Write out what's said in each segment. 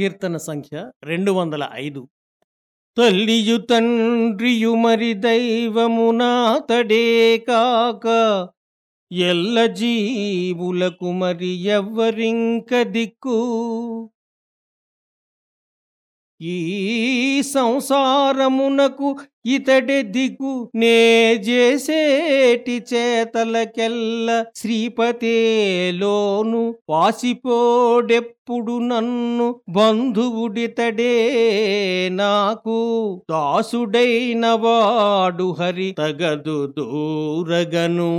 కీర్తన సంఖ్య రెండు వందల ఐదు. తల్లియు తండ్రియు మరి దైవమునాతడే కాక ఎల్ల జీవులకు మరి ఎవ్వరింక దిక్కు. ఈ సంసారమునకు ఇతడే దిగు నే చేసేటి చేతలకెల్ల శ్రీపతేలోను వాసిపోడెప్పుడు నన్ను బంధువుడితడే నాకు దాసుడైన వాడు హరి తగదు దూరగను.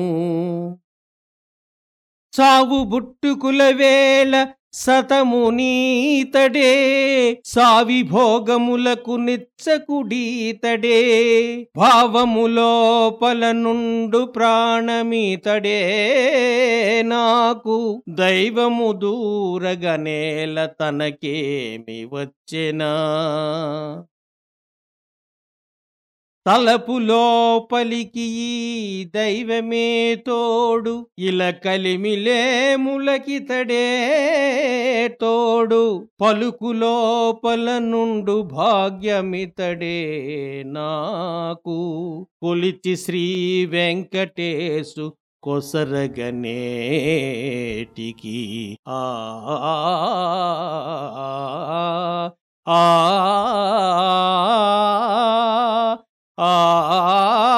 చావు బుట్టుకుల వేళ సతమునీతడే సావి భోగములకు నిచ్చకుడీతడే భావములోపల నుండు ప్రాణమీతడే నాకు దైవము దూరగనేల తనకేమి వచ్చెనా? తలపు లోపలికి దైవమే తోడు ఇలా ఇల కలిమిలేములకితడే తోడు పలుకు లోపల నుండు భాగ్యమితడే నాకు కొలిచి శ్రీ వెంకటేశు కొసరగనేటికి ఆ ఆ Ah.